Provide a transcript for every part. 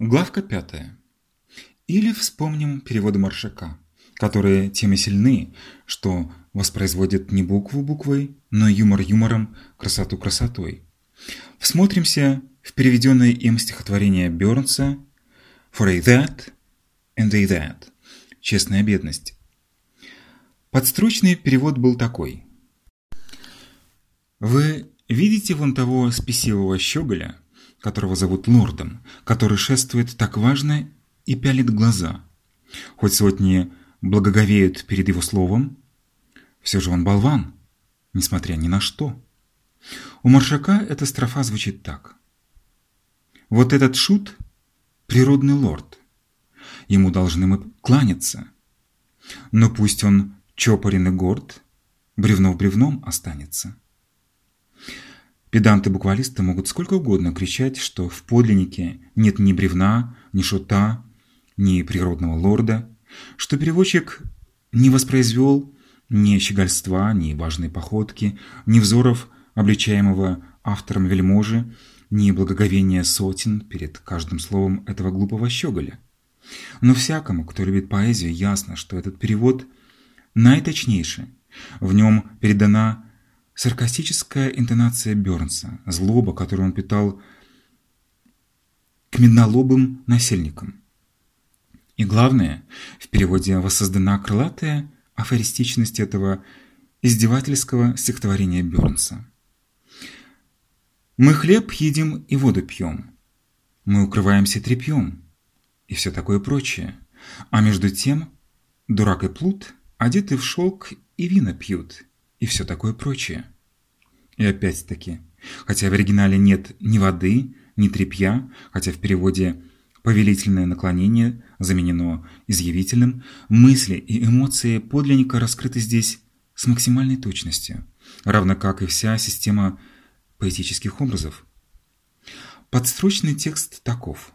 Главка пятая. Или вспомним переводы Маршака, которые тем и сильны, что воспроизводят не букву буквой, но юмор юмором, красоту красотой. Всмотримся в переведенное им стихотворение Бёрнса «For a that and a that» – «Честная бедность». Подстрочный перевод был такой. Вы видите вон того спесивого щеголя, которого зовут лордом, который шествует так важно и пялит глаза. Хоть сотни благоговеют перед его словом, все же он болван, несмотря ни на что. У Маршака эта строфа звучит так. Вот этот шут – природный лорд. Ему должны мы кланяться. Но пусть он чопорен и горд, бревно бревном останется. Педанты-буквалисты могут сколько угодно кричать, что в подлиннике нет ни бревна, ни шута, ни природного лорда, что переводчик не воспроизвел ни щегольства, ни важной походки, ни взоров обличаемого автором вельможи, ни благоговения сотен перед каждым словом этого глупого щеголя. Но всякому, кто любит поэзию, ясно, что этот перевод наиточнейший. В нем передана Саркастическая интонация Бёрнса, злоба, которую он питал к меднолобым насельникам. И главное, в переводе воссоздана крылатая афористичность этого издевательского стихотворения Бёрнса. «Мы хлеб едим и воду пьем, мы укрываемся тряпьем» и все такое прочее. А между тем, дурак и плут одеты в шелк и вина пьют – и все такое прочее. И опять-таки, хотя в оригинале нет ни воды, ни тряпья, хотя в переводе повелительное наклонение заменено изъявительным, мысли и эмоции подлинника раскрыты здесь с максимальной точностью, равно как и вся система поэтических образов. Подстрочный текст таков.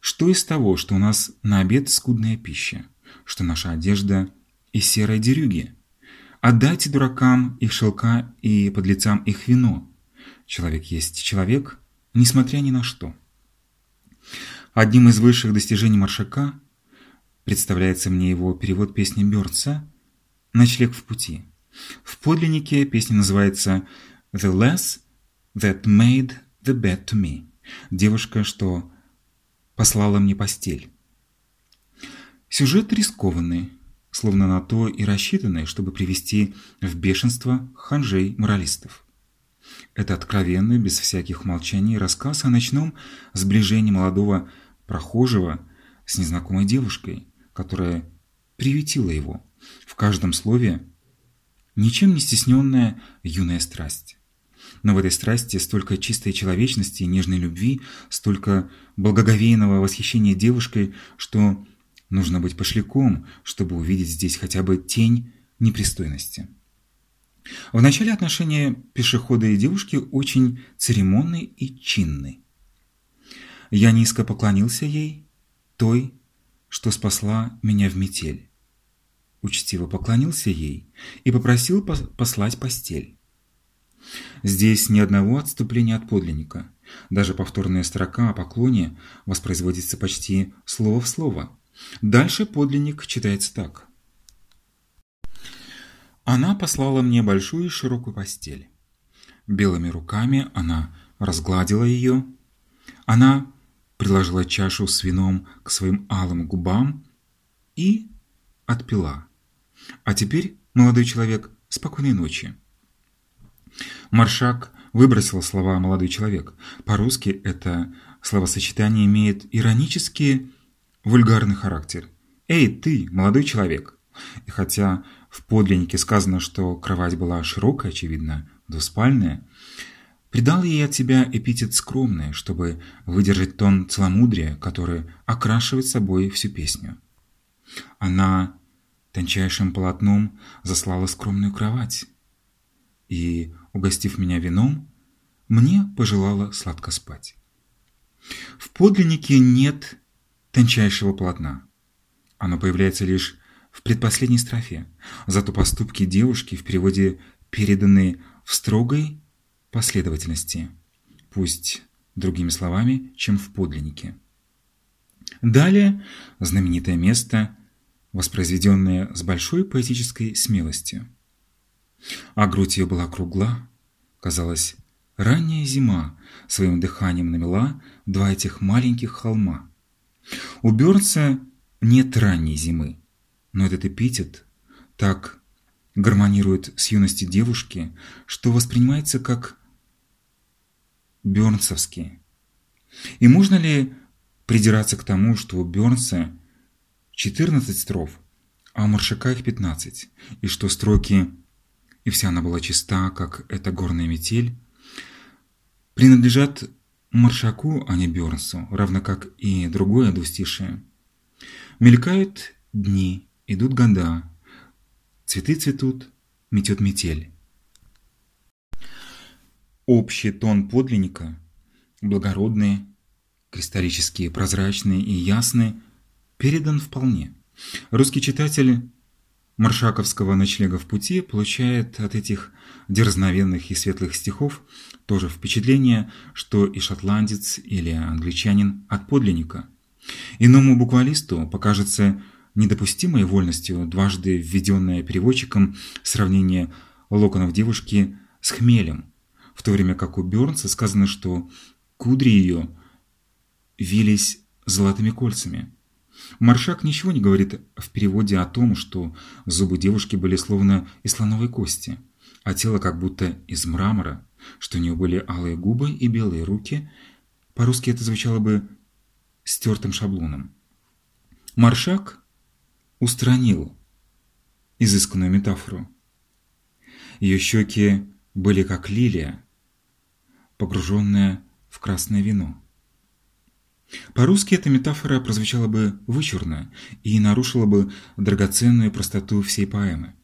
Что из того, что у нас на обед скудная пища, что наша одежда из серой дерюги, Отдайте дуракам их шелка и подлецам их вино. Человек есть человек, несмотря ни на что. Одним из высших достижений Маршака представляется мне его перевод песни Бёрдса «Ночлег в пути». В подлиннике песня называется «The Less That Made the Bed to Me» – «Девушка, что послала мне постель». Сюжет рискованный, словно на то и рассчитанное, чтобы привести в бешенство ханжей-моралистов. Это откровенный, без всяких молчаний, рассказ о ночном сближении молодого прохожего с незнакомой девушкой, которая приютила его. В каждом слове ничем не стесненная юная страсть. Но в этой страсти столько чистой человечности и нежной любви, столько благоговейного восхищения девушкой, что Нужно быть пошляком, чтобы увидеть здесь хотя бы тень непристойности. В начале отношения пешехода и девушки очень церемонны и чинны. Я низко поклонился ей, той, что спасла меня в метель. Учтиво поклонился ей и попросил послать постель. Здесь ни одного отступления от подлинника. Даже повторная строка о поклоне воспроизводится почти слово в слово. Дальше подлинник читается так. Она послала мне большую и широкую постель. Белыми руками она разгладила ее. Она приложила чашу с вином к своим алым губам и отпила. А теперь, молодой человек, спокойной ночи. Маршак выбросил слова «молодой человек». По-русски это словосочетание имеет иронические вульгарный характер. «Эй, ты, молодой человек!» И хотя в подлиннике сказано, что кровать была широкая, очевидно, двуспальная, придал ей от себя эпитет скромный, чтобы выдержать тон целомудрия, который окрашивает собой всю песню. Она тончайшим полотном заслала скромную кровать и, угостив меня вином, мне пожелала сладко спать. В подлиннике нет тончайшего полотна. Оно появляется лишь в предпоследней строфе, зато поступки девушки в переводе переданы в строгой последовательности, пусть другими словами, чем в подлиннике. Далее знаменитое место, воспроизведенное с большой поэтической смелостью. А грудь ее была кругла, казалось, ранняя зима своим дыханием намела два этих маленьких холма. У Бёрнса нет ранней зимы, но этот эпитет так гармонирует с юностью девушки, что воспринимается как бёрнсовский. И можно ли придираться к тому, что у Бёрнса 14 строф, а у Маршака их 15, и что строки «И вся она была чиста, как эта горная метель» принадлежат Маршаку, а не Бёрнсу, равно как и другое двустишее. Мелькают дни, идут года, цветы цветут, метет метель. Общий тон подлинника, благородный, кристаллически прозрачный и ясный, передан вполне. Русский читатель Маршаковского «Ночлега в пути» получает от этих дерзновенных и светлых стихов тоже впечатление, что и шотландец или англичанин от подлинника. Иному буквалисту покажется недопустимой вольностью дважды введенное переводчиком сравнение локонов девушки с хмелем, в то время как у Бёрнса сказано, что кудри ее вились золотыми кольцами. Маршак ничего не говорит в переводе о том, что зубы девушки были словно из слоновой кости, а тело как будто из мрамора, что у нее были алые губы и белые руки. По-русски это звучало бы стертым шаблоном. Маршак устранил изысканную метафору. Ее щеки были как лилия, погруженная в красное вино. По-русски эта метафора прозвучала бы вычурно и нарушила бы драгоценную простоту всей поэмы.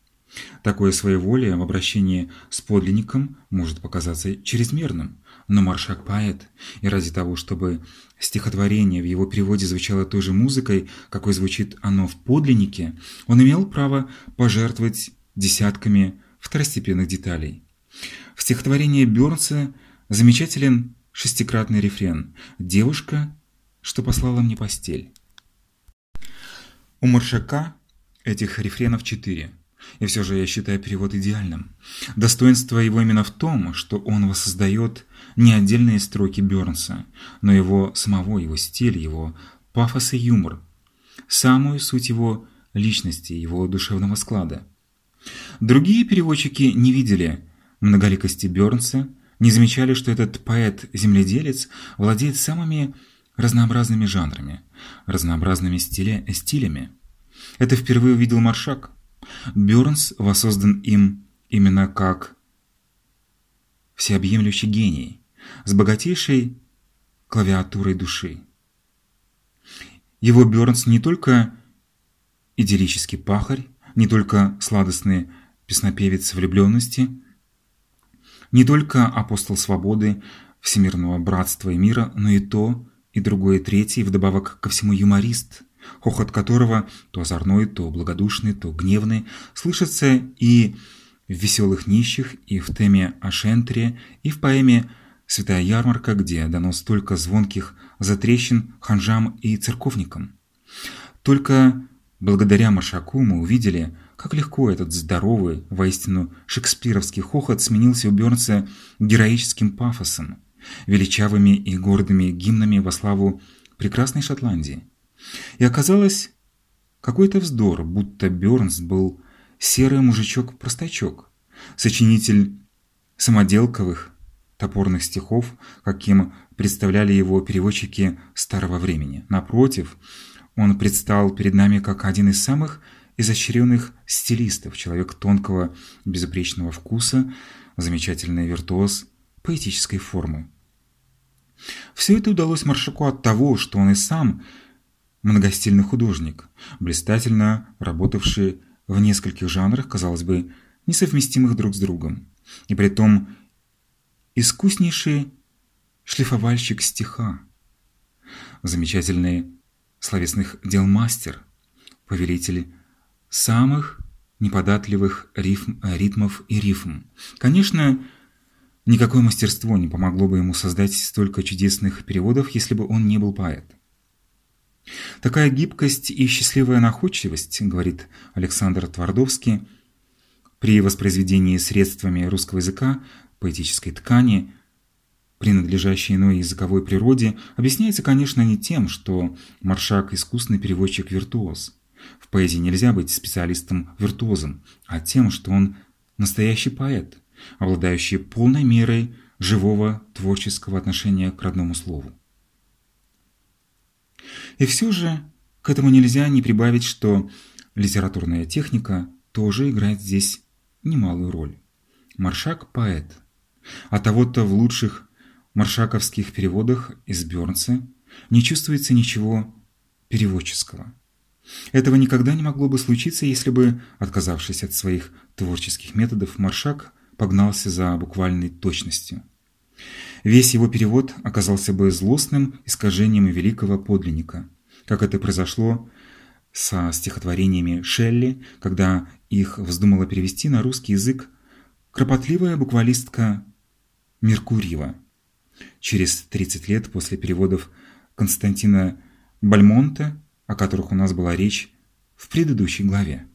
Такое своеволие в обращении с подлинником может показаться чрезмерным, но Маршак поэт, и ради того, чтобы стихотворение в его переводе звучало той же музыкой, какой звучит оно в подлиннике, он имел право пожертвовать десятками второстепенных деталей. В стихотворении Бёрнса замечателен шестикратный рефрен «Девушка, что послала мне постель». У Маршака этих рефренов четыре – и все же я считаю перевод идеальным. Достоинство его именно в том, что он воссоздает не отдельные строки Бёрнса, но его самого, его стиль, его пафос и юмор, самую суть его личности, его душевного склада. Другие переводчики не видели многоликости Бёрнса, не замечали, что этот поэт-земледелец владеет самыми разнообразными жанрами, разнообразными стиля, стилями. Это впервые увидел Маршак. Бёрнс воссоздан им именно как всеобъемлющий гений, с богатейшей клавиатурой души. Его Бёрнс не только идиллический пахарь, не только сладостный песнопевец влюбленности, не только апостол свободы, всемирного братства и мира, но и то, и другое, и третье, и вдобавок ко всему юморист – хохот которого, то озорной, то благодушный, то гневный, слышится и в «Веселых нищих», и в теме о Шентре, и в поэме «Святая ярмарка», где дано столько звонких затрещин ханжам и церковникам. Только благодаря Машаку мы увидели, как легко этот здоровый, воистину шекспировский хохот сменился у Бёрнса героическим пафосом, величавыми и гордыми гимнами во славу прекрасной Шотландии. И оказалось какой-то вздор, будто Бёрнс был серый мужичок-простачок, сочинитель самоделковых топорных стихов, каким представляли его переводчики старого времени. Напротив, он предстал перед нами как один из самых изощренных стилистов, человек тонкого безупречного вкуса, замечательный виртуоз поэтической формы. Все это удалось Маршаку от того, что он и сам – многостильный художник, блистательно работавший в нескольких жанрах, казалось бы, несовместимых друг с другом, и при том искуснейший шлифовальщик стиха, замечательный словесных дел мастер, повелитель самых неподатливых рифм, ритмов и рифм. Конечно, никакое мастерство не помогло бы ему создать столько чудесных переводов, если бы он не был поэт. Такая гибкость и счастливая находчивость, говорит Александр Твардовский, при воспроизведении средствами русского языка поэтической ткани, принадлежащей иной языковой природе, объясняется, конечно, не тем, что Маршак – искусный переводчик-виртуоз. В поэзии нельзя быть специалистом-виртуозом, а тем, что он настоящий поэт, обладающий полной мерой живого творческого отношения к родному слову. И все же к этому нельзя не прибавить, что литературная техника тоже играет здесь немалую роль. Маршак – поэт. А того-то в лучших маршаковских переводах из Бёрнса не чувствуется ничего переводческого. Этого никогда не могло бы случиться, если бы, отказавшись от своих творческих методов, Маршак погнался за буквальной точностью. Весь его перевод оказался бы злостным искажением великого подлинника, как это произошло со стихотворениями Шелли, когда их вздумала перевести на русский язык кропотливая буквалистка Меркурьева. Через 30 лет после переводов Константина Бальмонта, о которых у нас была речь в предыдущей главе.